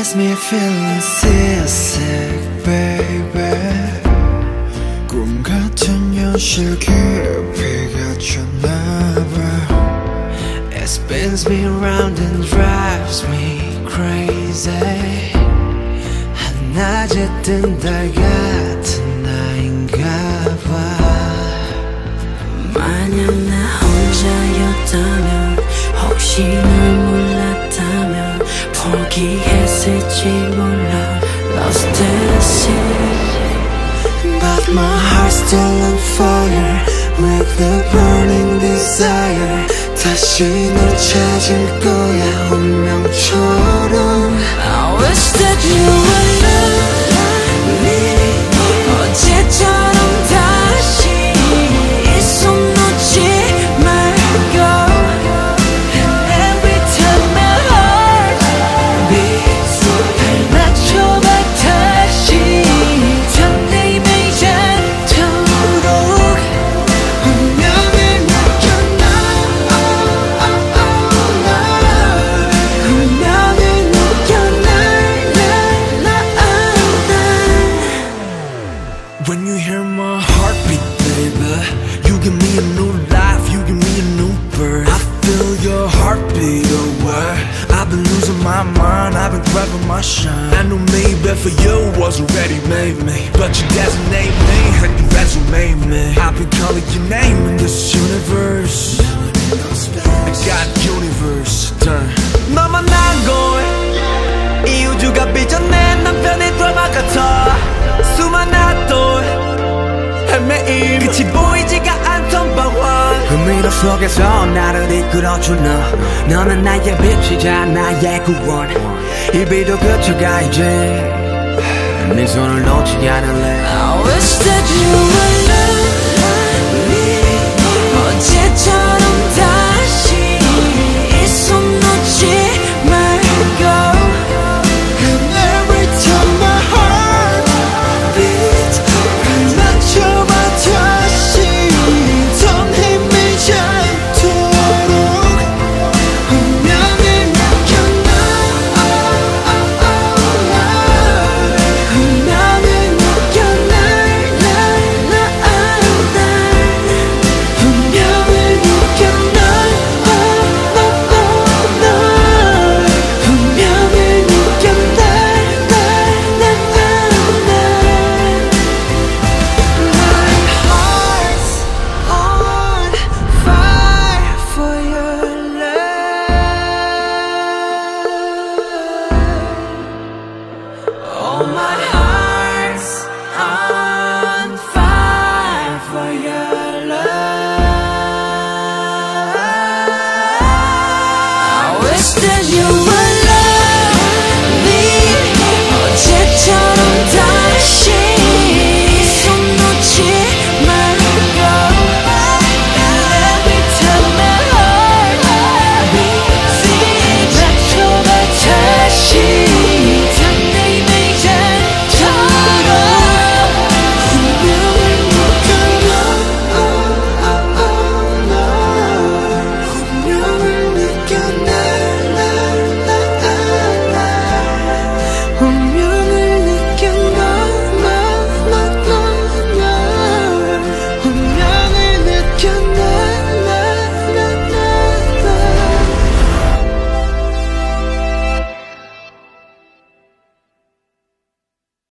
leaves me feeling seasick, baby. 꿈 같은 현실 깊이 갇혔나봐. It spins me round and drives me crazy. 한낮에 뜬 달 같은 나인가봐. 만약 나 혼자였다면 혹시 널 몰랐다면 포기했 을지 몰라 Lost in the sea But my heart's still on fire With the burning desire 다시 널 찾을 거야 운명처럼 I wish that you my mind, I've been grabbing my shine. I knew me, but for you was already made me. But you designate me and you resume me I've been calling your name in this universe 속에서 나를 이끌어준 너 너는 나의 빛이자 나의 구원. 이 비도 그쳐가 이제. 네 손을 놓지 않을래 I wish that you would